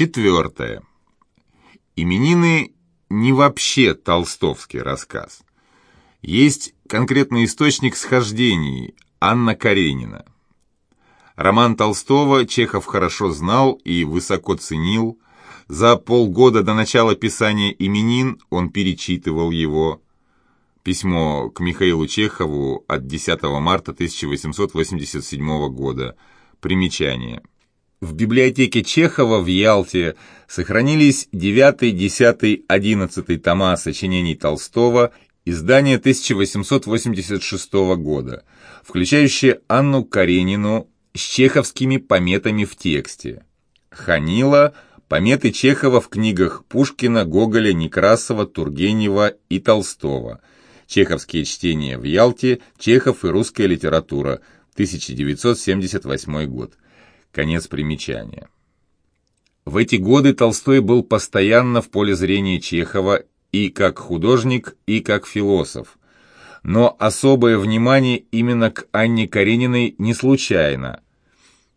Четвертое. Именины не вообще толстовский рассказ. Есть конкретный источник схождений Анна Каренина. Роман Толстого Чехов хорошо знал и высоко ценил. За полгода до начала писания «Именин» он перечитывал его. Письмо к Михаилу Чехову от 10 марта 1887 года. Примечание. В библиотеке Чехова в Ялте сохранились 9, 10, 11 тома сочинений Толстого, издание 1886 года, включающие Анну Каренину с чеховскими пометами в тексте. Ханила – пометы Чехова в книгах Пушкина, Гоголя, Некрасова, Тургенева и Толстого. Чеховские чтения в Ялте, Чехов и русская литература, 1978 год. Конец примечания. В эти годы Толстой был постоянно в поле зрения Чехова и как художник, и как философ. Но особое внимание именно к Анне Карениной не случайно.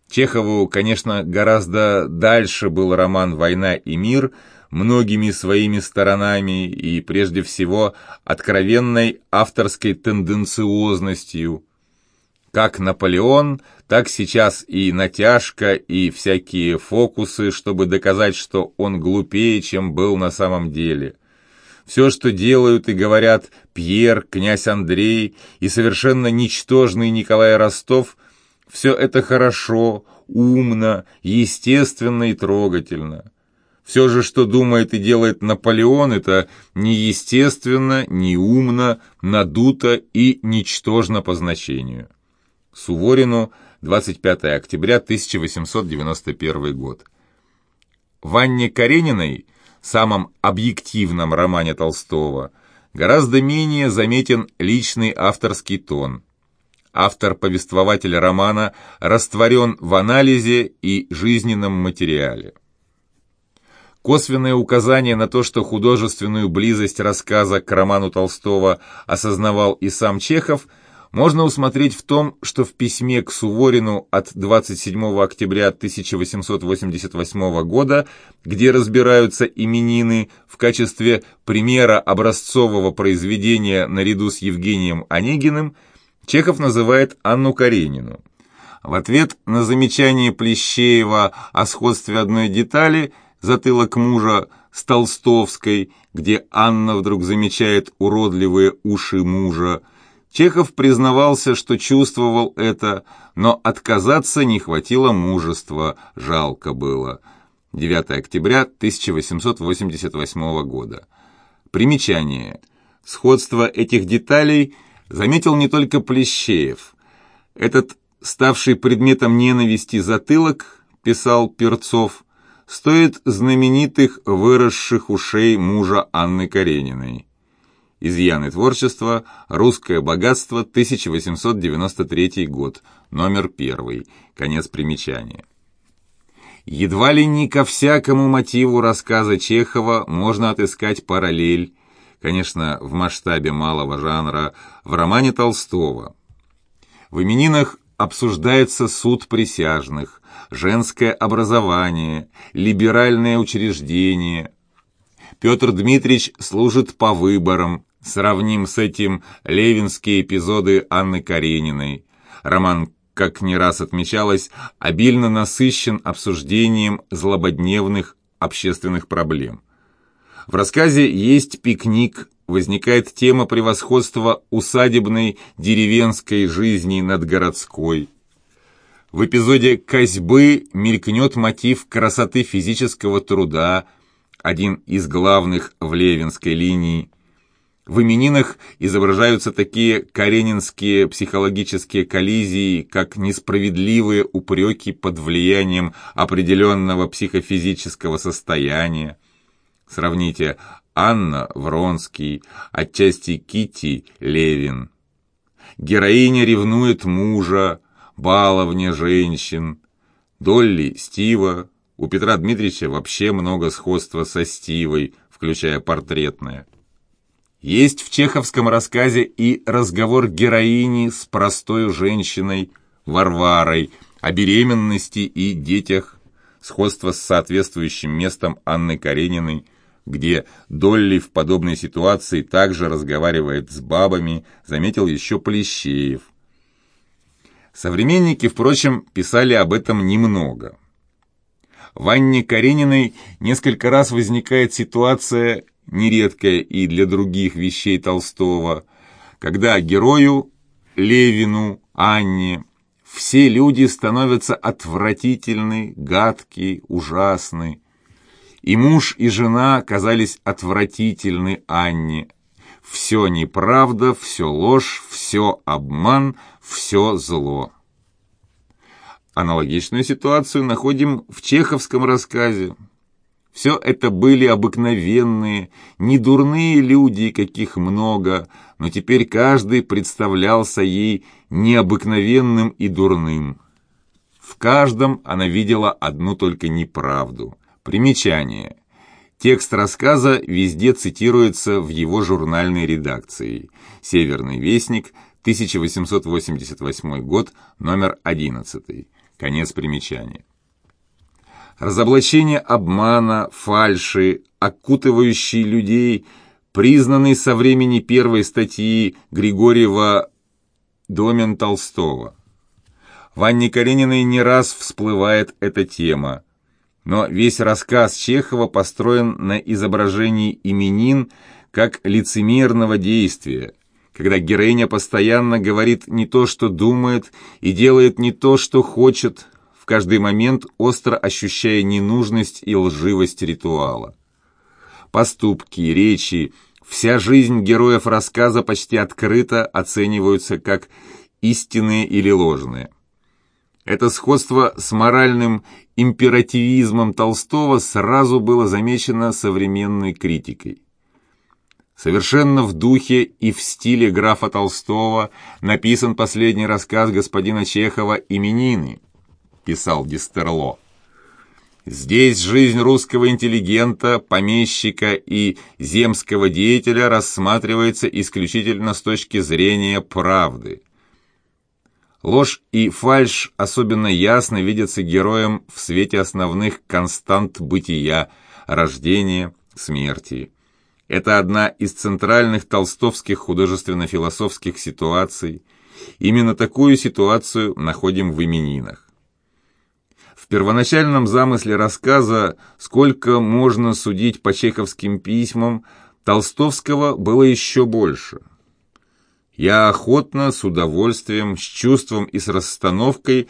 Чехову, конечно, гораздо дальше был роман «Война и мир», многими своими сторонами и, прежде всего, откровенной авторской тенденциозностью – как Наполеон, так сейчас и натяжка, и всякие фокусы, чтобы доказать, что он глупее, чем был на самом деле. Все, что делают и говорят Пьер, князь Андрей и совершенно ничтожный Николай Ростов, все это хорошо, умно, естественно и трогательно. Все же, что думает и делает Наполеон, это неестественно, неумно, надуто и ничтожно по значению. Суворину, 25 октября 1891 год. В Анне Карениной, самом объективном романе Толстого, гораздо менее заметен личный авторский тон. Автор-повествователь романа растворен в анализе и жизненном материале. Косвенное указание на то, что художественную близость рассказа к роману Толстого осознавал и сам Чехов – можно усмотреть в том, что в письме к Суворину от 27 октября 1888 года, где разбираются именины в качестве примера образцового произведения наряду с Евгением Онегиным, Чехов называет Анну Каренину. В ответ на замечание Плещеева о сходстве одной детали затылок мужа с Толстовской, где Анна вдруг замечает уродливые уши мужа, Чехов признавался, что чувствовал это, но отказаться не хватило мужества, жалко было. 9 октября 1888 года. Примечание. Сходство этих деталей заметил не только Плещеев. Этот, ставший предметом ненависти затылок, писал Перцов, стоит знаменитых выросших ушей мужа Анны Карениной. Изъяны творчества. Русское богатство. 1893 год. Номер первый. Конец примечания. Едва ли не ко всякому мотиву рассказа Чехова можно отыскать параллель, конечно, в масштабе малого жанра, в романе Толстого. В именинах обсуждается суд присяжных, женское образование, либеральное учреждение. Петр Дмитриевич служит по выборам, Сравним с этим левинские эпизоды Анны Карениной. Роман, как не раз отмечалось, обильно насыщен обсуждением злободневных общественных проблем. В рассказе есть пикник, возникает тема превосходства усадебной деревенской жизни над городской. В эпизоде «Козьбы» мелькнет мотив красоты физического труда, один из главных в Левинской линии. В именинах изображаются такие каренинские психологические коллизии, как несправедливые упреки под влиянием определенного психофизического состояния. Сравните Анна Вронский, отчасти Кити Левин. Героиня ревнует мужа, баловня женщин. Долли Стива, у Петра Дмитриевича вообще много сходства со Стивой, включая портретное. Есть в чеховском рассказе и разговор героини с простой женщиной Варварой о беременности и детях. сходство с соответствующим местом Анны Карениной, где Долли в подобной ситуации также разговаривает с бабами, заметил еще Полищеев. Современники, впрочем, писали об этом немного. В Анне Карениной несколько раз возникает ситуация, нередкая и для других вещей Толстого, когда герою, Левину, Анне, все люди становятся отвратительны, гадкие, ужасны. И муж, и жена казались отвратительны Анне. Все неправда, все ложь, все обман, все зло. Аналогичную ситуацию находим в чеховском рассказе. Все это были обыкновенные, недурные люди, каких много, но теперь каждый представлялся ей необыкновенным и дурным. В каждом она видела одну только неправду. Примечание. Текст рассказа везде цитируется в его журнальной редакции. «Северный вестник», 1888 год, номер 11. Конец примечания разоблачение обмана, фальши, окутывающий людей, признанный со времени первой статьи Григорьева «Домен Толстого». В Анне Карениной не раз всплывает эта тема, но весь рассказ Чехова построен на изображении именин как лицемерного действия, когда героиня постоянно говорит не то, что думает, и делает не то, что хочет, в каждый момент остро ощущая ненужность и лживость ритуала. Поступки, речи, вся жизнь героев рассказа почти открыто оцениваются как истинные или ложные. Это сходство с моральным императивизмом Толстого сразу было замечено современной критикой. Совершенно в духе и в стиле графа Толстого написан последний рассказ господина Чехова «Именины», писал Дистерло. Здесь жизнь русского интеллигента, помещика и земского деятеля рассматривается исключительно с точки зрения правды. Ложь и фальшь особенно ясно видятся героем в свете основных констант бытия, рождения, смерти. Это одна из центральных толстовских художественно-философских ситуаций. Именно такую ситуацию находим в именинах. Первоначальном замысле рассказа «Сколько можно судить по чеховским письмам» Толстовского было еще больше. Я охотно, с удовольствием, с чувством и с расстановкой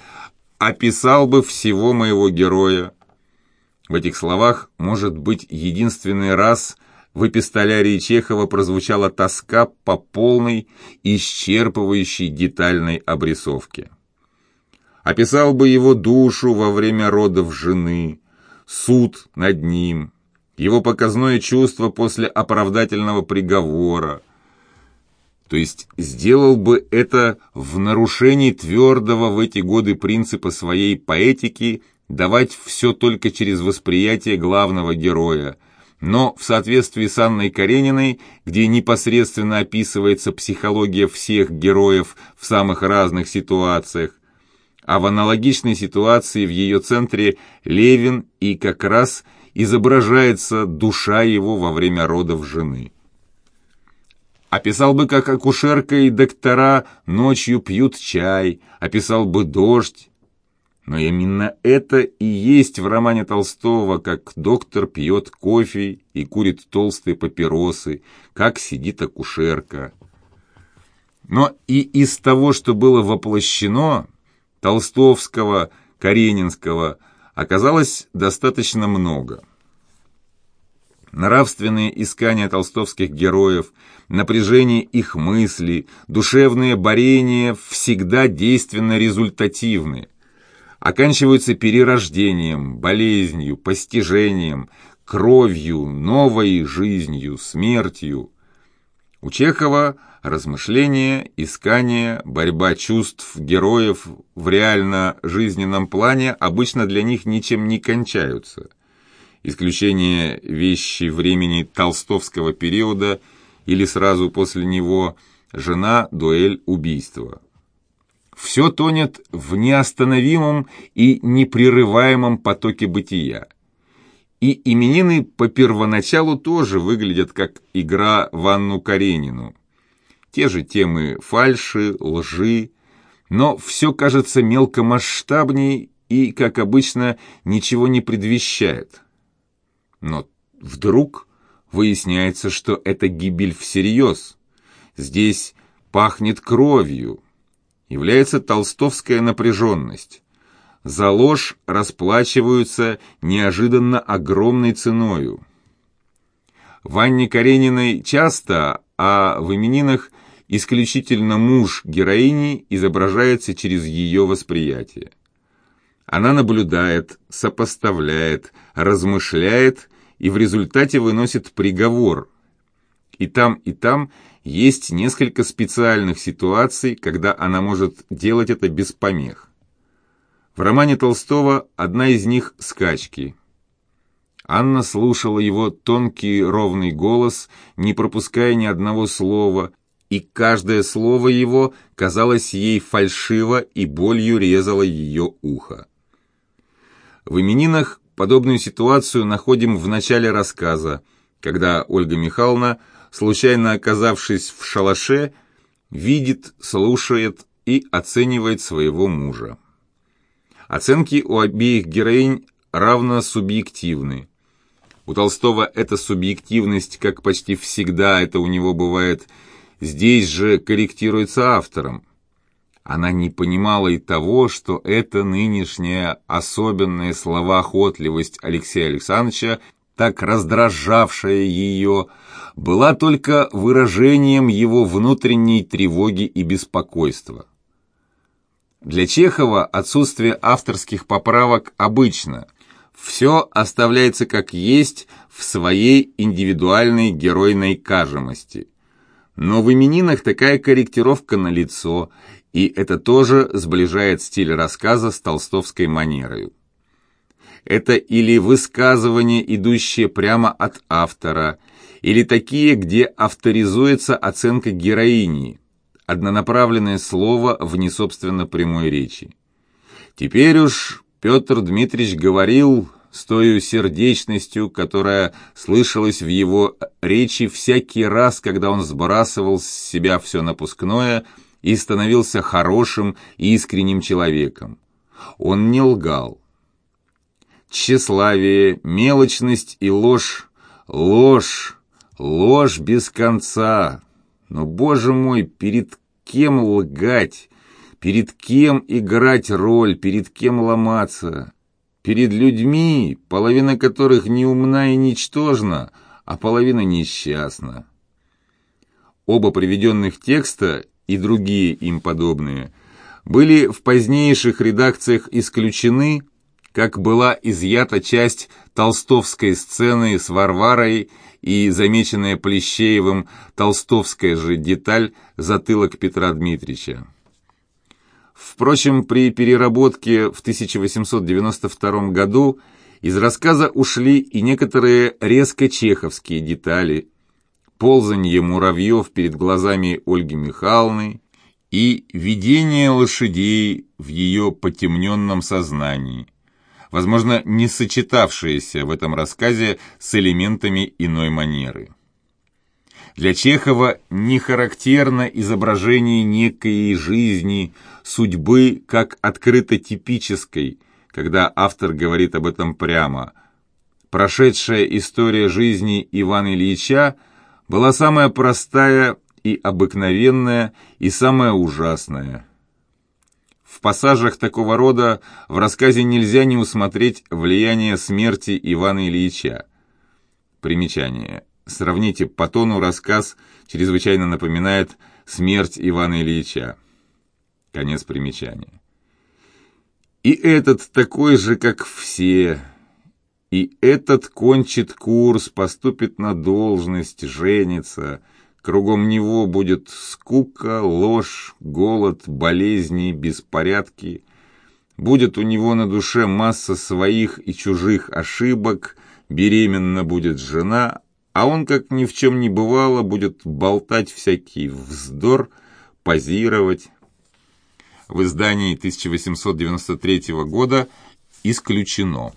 описал бы всего моего героя. В этих словах, может быть, единственный раз в эпистолярии Чехова прозвучала тоска по полной, исчерпывающей детальной обрисовке описал бы его душу во время родов жены, суд над ним, его показное чувство после оправдательного приговора. То есть сделал бы это в нарушении твердого в эти годы принципа своей поэтики давать все только через восприятие главного героя, но в соответствии с Анной Карениной, где непосредственно описывается психология всех героев в самых разных ситуациях, а в аналогичной ситуации в ее центре Левин и как раз изображается душа его во время родов жены. Описал бы, как акушерка и доктора ночью пьют чай, описал бы дождь. Но именно это и есть в романе Толстого, как доктор пьет кофе и курит толстые папиросы, как сидит акушерка. Но и из того, что было воплощено, Толстовского, Каренинского оказалось достаточно много. Нравственные искания толстовских героев, напряжение их мыслей, душевные борения всегда действенно результативны. Оканчиваются перерождением, болезнью, постижением, кровью, новой жизнью, смертью. У Чехова – размышления, искания, борьба чувств героев в реально жизненном плане обычно для них ничем не кончаются. Исключение вещи времени толстовского периода или сразу после него «Жена, дуэль, убийство». все тонет в неостановимом и непрерываемом потоке бытия. И именины по первоначалу тоже выглядят как игра в Анну Каренину. Те же темы фальши, лжи, но все кажется мелкомасштабней и, как обычно, ничего не предвещает. Но вдруг выясняется, что это гибель всерьез. Здесь пахнет кровью. Является толстовская напряженность. За ложь расплачиваются неожиданно огромной ценою. В Анне Карениной часто, а в именинах исключительно муж героини изображается через ее восприятие. Она наблюдает, сопоставляет, размышляет и в результате выносит приговор. И там, и там есть несколько специальных ситуаций, когда она может делать это без помех. В романе Толстого одна из них – «Скачки». Анна слушала его тонкий ровный голос, не пропуская ни одного слова, и каждое слово его казалось ей фальшиво и болью резало ее ухо. В именинах подобную ситуацию находим в начале рассказа, когда Ольга Михайловна, случайно оказавшись в шалаше, видит, слушает и оценивает своего мужа. Оценки у обеих героинь равно субъективны. У Толстого эта субъективность, как почти всегда это у него бывает, здесь же корректируется автором. Она не понимала и того, что эта нынешняя особенная словоохотливость Алексея Александровича, так раздражавшая ее, была только выражением его внутренней тревоги и беспокойства. Для Чехова отсутствие авторских поправок обычно. Все оставляется как есть в своей индивидуальной геройной кажемости. Но в именинах такая корректировка на лицо, и это тоже сближает стиль рассказа с толстовской манерой. Это или высказывания, идущие прямо от автора, или такие, где авторизуется оценка героини, однонаправленное слово в несобственно прямой речи. Теперь уж Петр Дмитриевич говорил с той сердечностью, которая слышалась в его речи всякий раз, когда он сбрасывал с себя все напускное и становился хорошим и искренним человеком. Он не лгал. Тщеславие, мелочность и ложь, ложь, ложь без конца. Но, боже мой, перед кем лгать? Перед кем играть роль? Перед кем ломаться? Перед людьми, половина которых не умна и ничтожна, а половина несчастна. Оба приведенных текста и другие им подобные были в позднейших редакциях исключены, как была изъята часть толстовской сцены с Варварой и замеченная Плещеевым толстовская же деталь затылок Петра Дмитрича. Впрочем, при переработке в 1892 году из рассказа ушли и некоторые резко чеховские детали, ползанье муравьев перед глазами Ольги Михайловны и видение лошадей в ее потемненном сознании, возможно, не сочетавшиеся в этом рассказе с элементами иной манеры. Для Чехова не характерно изображение некой жизни, судьбы как открыто типической, когда автор говорит об этом прямо. Прошедшая история жизни Ивана Ильича была самая простая и обыкновенная, и самая ужасная. В пассажах такого рода в рассказе нельзя не усмотреть влияние смерти Ивана Ильича. Примечание. Сравните по тону рассказ чрезвычайно напоминает «Смерть Ивана Ильича». Конец примечания. И этот такой же, как все. И этот кончит курс, поступит на должность, женится. Кругом него будет скука, ложь, голод, болезни, беспорядки. Будет у него на душе масса своих и чужих ошибок, беременна будет жена, а он, как ни в чем не бывало, будет болтать всякий вздор, позировать. в издании 1893 года исключено.